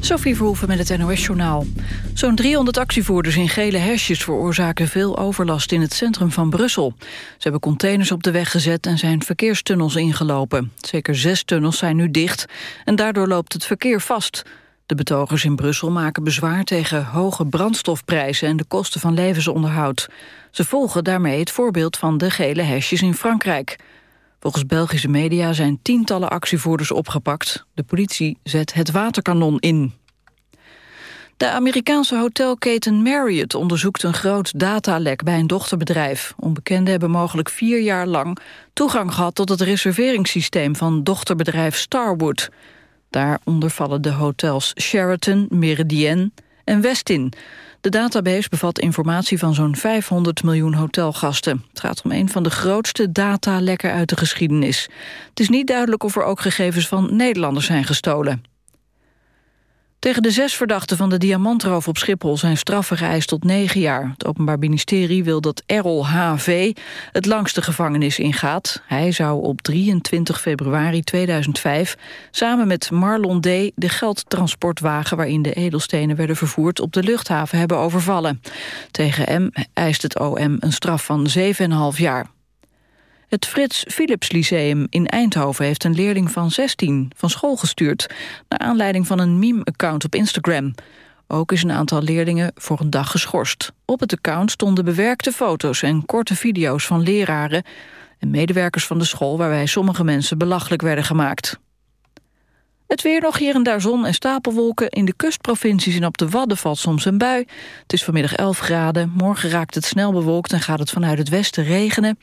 Sophie Verhoeven met het NOS-journaal. Zo'n 300 actievoerders in gele hesjes veroorzaken veel overlast in het centrum van Brussel. Ze hebben containers op de weg gezet en zijn verkeerstunnels ingelopen. Zeker zes tunnels zijn nu dicht en daardoor loopt het verkeer vast. De betogers in Brussel maken bezwaar tegen hoge brandstofprijzen en de kosten van levensonderhoud. Ze volgen daarmee het voorbeeld van de gele hesjes in Frankrijk. Volgens Belgische media zijn tientallen actievoerders opgepakt. De politie zet het waterkanon in. De Amerikaanse hotelketen Marriott onderzoekt een groot datalek bij een dochterbedrijf. Onbekenden hebben mogelijk vier jaar lang toegang gehad tot het reserveringssysteem van dochterbedrijf Starwood. Daaronder vallen de hotels Sheraton, Meridian en Westin. De database bevat informatie van zo'n 500 miljoen hotelgasten. Het gaat om een van de grootste datalekken uit de geschiedenis. Het is niet duidelijk of er ook gegevens van Nederlanders zijn gestolen. Tegen de zes verdachten van de diamantroof op Schiphol zijn straffen geëist tot negen jaar. Het Openbaar Ministerie wil dat Errol H.V. het langste gevangenis ingaat. Hij zou op 23 februari 2005 samen met Marlon D. de geldtransportwagen waarin de edelstenen werden vervoerd op de luchthaven hebben overvallen. Tegen M eist het OM een straf van 7,5 jaar. Het Frits Philips Lyceum in Eindhoven heeft een leerling van 16 van school gestuurd... naar aanleiding van een meme-account op Instagram. Ook is een aantal leerlingen voor een dag geschorst. Op het account stonden bewerkte foto's en korte video's van leraren... en medewerkers van de school waarbij sommige mensen belachelijk werden gemaakt. Het weer nog hier en daar zon en stapelwolken. In de kustprovincies en op de Wadden valt soms een bui. Het is vanmiddag 11 graden. Morgen raakt het snel bewolkt en gaat het vanuit het westen regenen.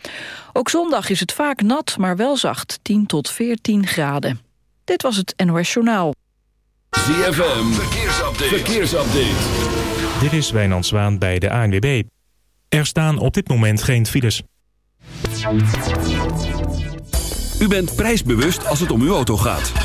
Ook zondag is het vaak nat, maar wel zacht. 10 tot 14 graden. Dit was het NOS Journaal. ZFM, verkeersupdate. verkeersupdate. Dit is Wijnand Zwaan bij de ANWB. Er staan op dit moment geen files. U bent prijsbewust als het om uw auto gaat.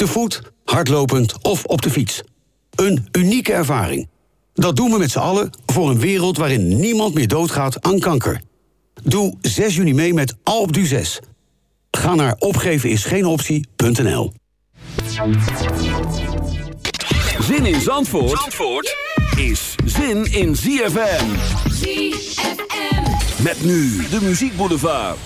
Te voet, hardlopend of op de fiets. Een unieke ervaring. Dat doen we met z'n allen voor een wereld waarin niemand meer doodgaat aan kanker. Doe 6 juni mee met Alpe d'Huez. Ga naar opgevenisgeenoptie.nl Zin in Zandvoort, Zandvoort is zin in ZFM. ZFM. Met nu de Muziek Boulevard.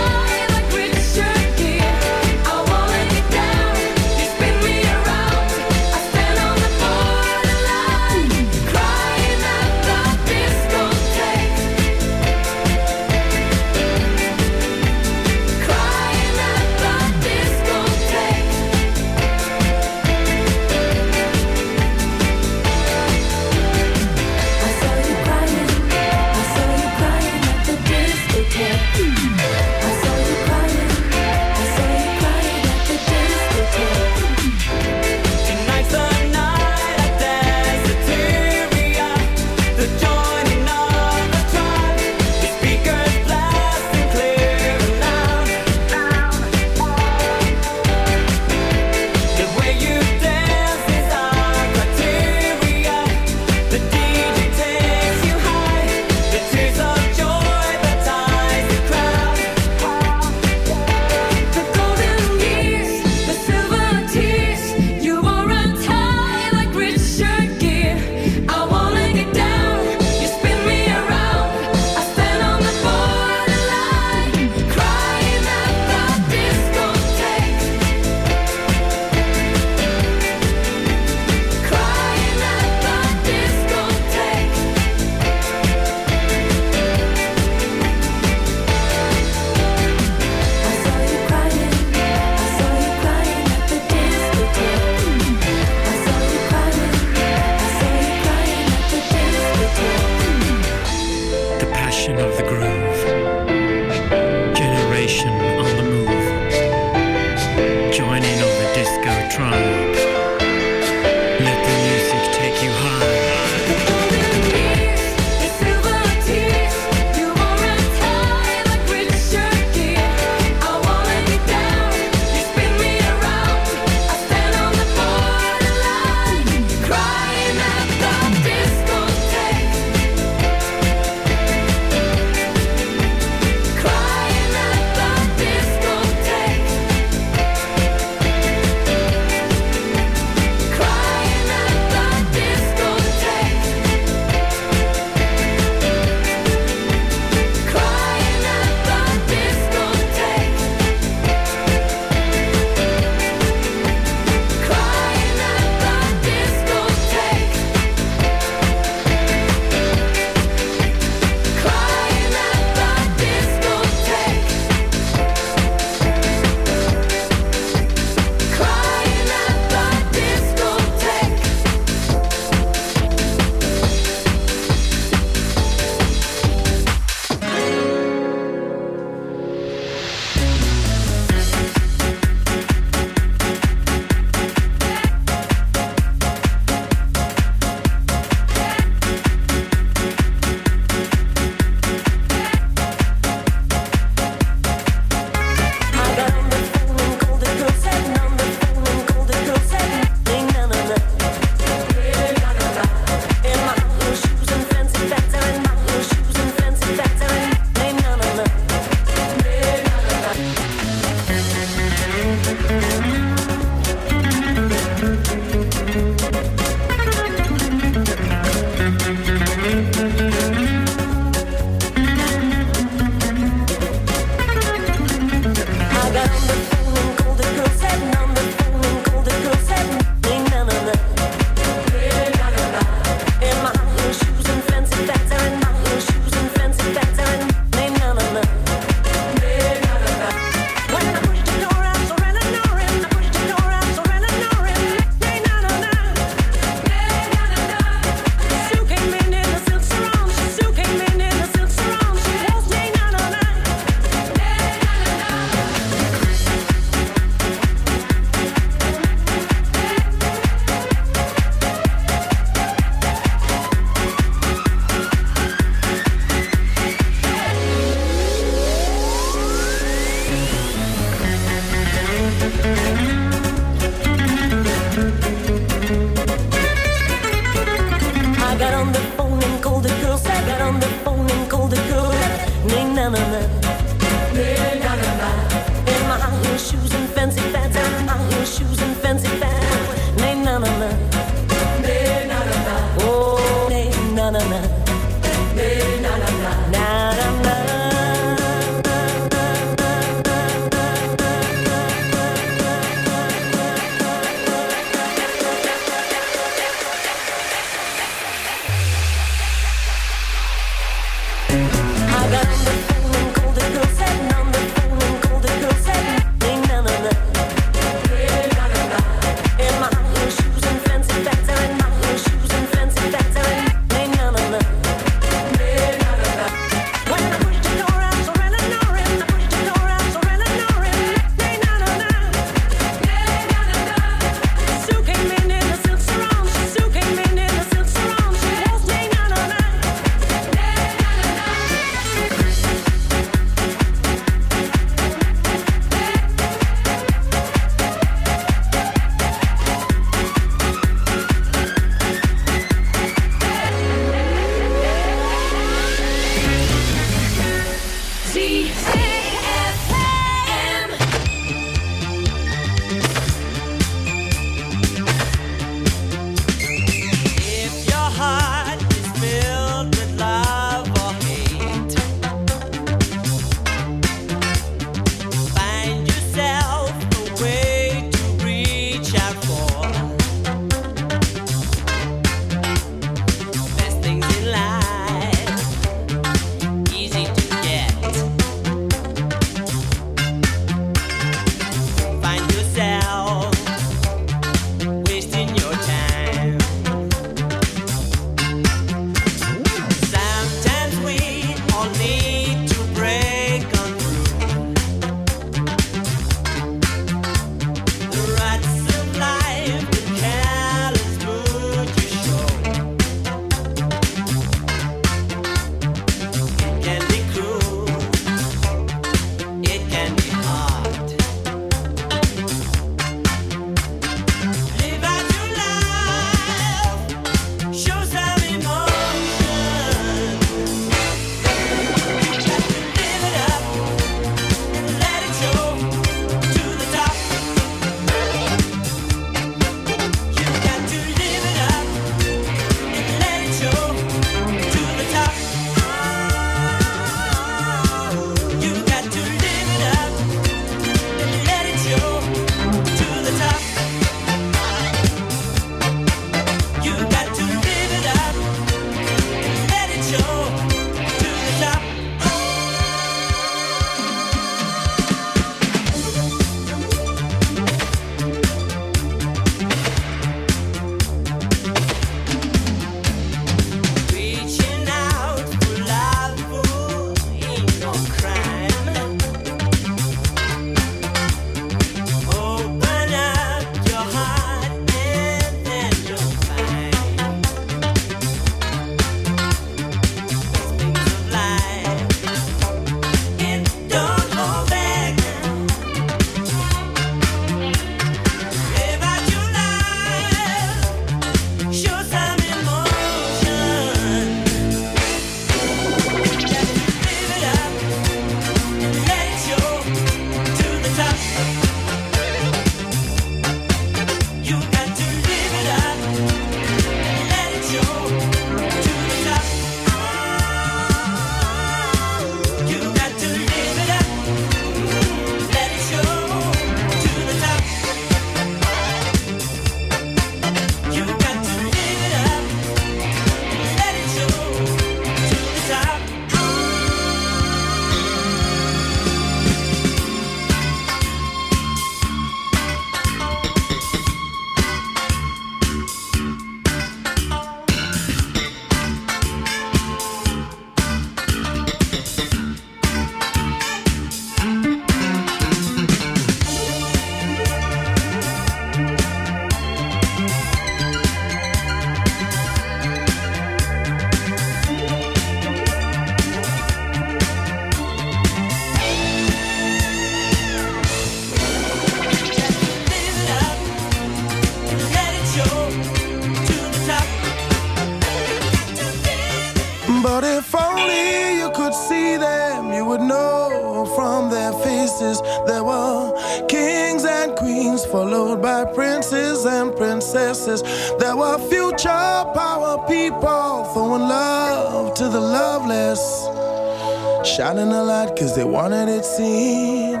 Shining a light cause they wanted it seen.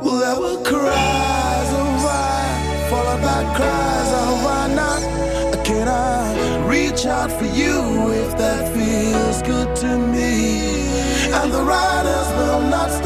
Well, there were cries of why? Followed by cries of why not? Can I reach out for you if that feels good to me? And the riders will not stop.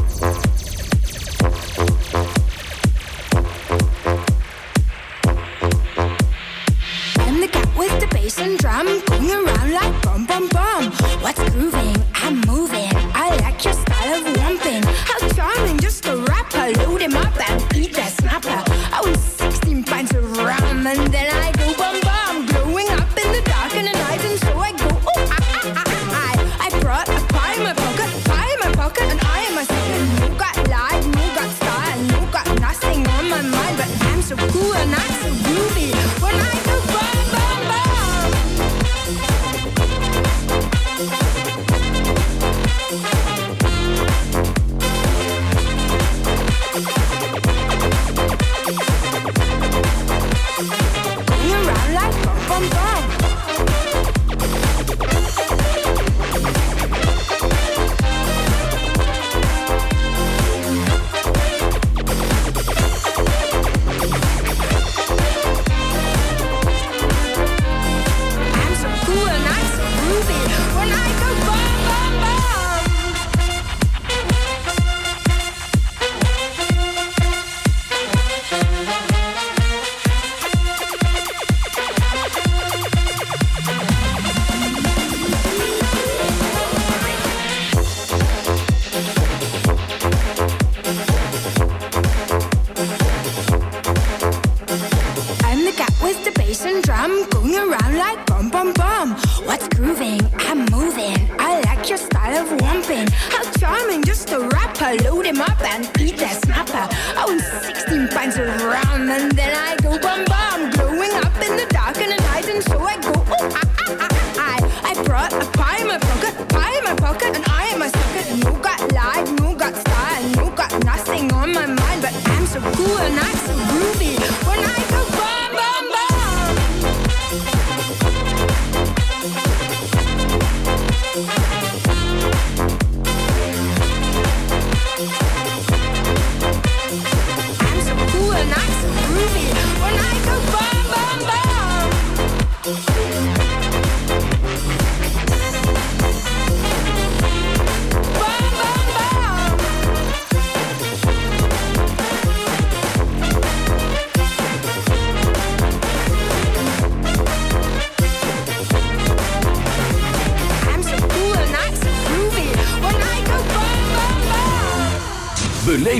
How charming, just a rapper. Load him up and eat that snapper. I was 16 pints of rum and then I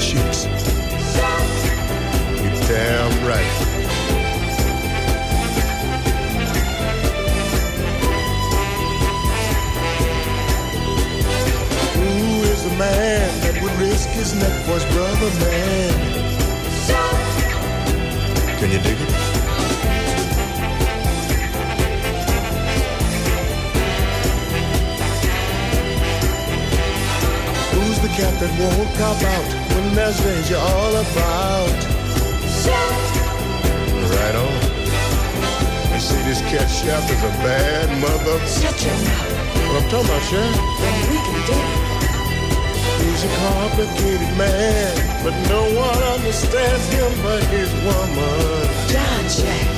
cheeks. You damn right. Who is the man that would risk his neck for his brother, man? Can you dig it? Who's the cat that won't cop out message you're all about. Shout. Right on. You see, this cat Shaft is a bad mother. Shut your mouth. What I'm talking about, Shaft? Well, we can do it. He's a complicated man, but no one understands him but his woman. John Shaft.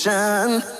solution.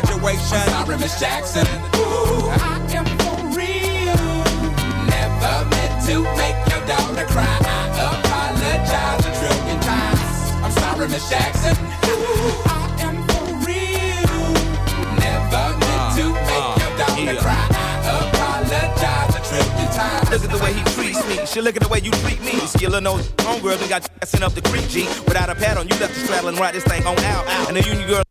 graduation. I'm sorry, Miss Jackson. Ooh, I am for real. Never meant to make your daughter cry. I apologize a trillion times. I'm sorry, Miss Jackson. Ooh, I am for real. Never meant to uh, make uh, your daughter cry. I apologize a trillion times. Look at the way he treats me. She look at the way you treat me. See, your little nose homegirl done got sent up the creek, G. Without a pad on, you left the straddle and ride this thing on out. And the union girl.